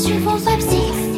Cause you won't sleep